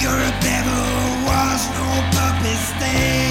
you're a devil, was no puppet state.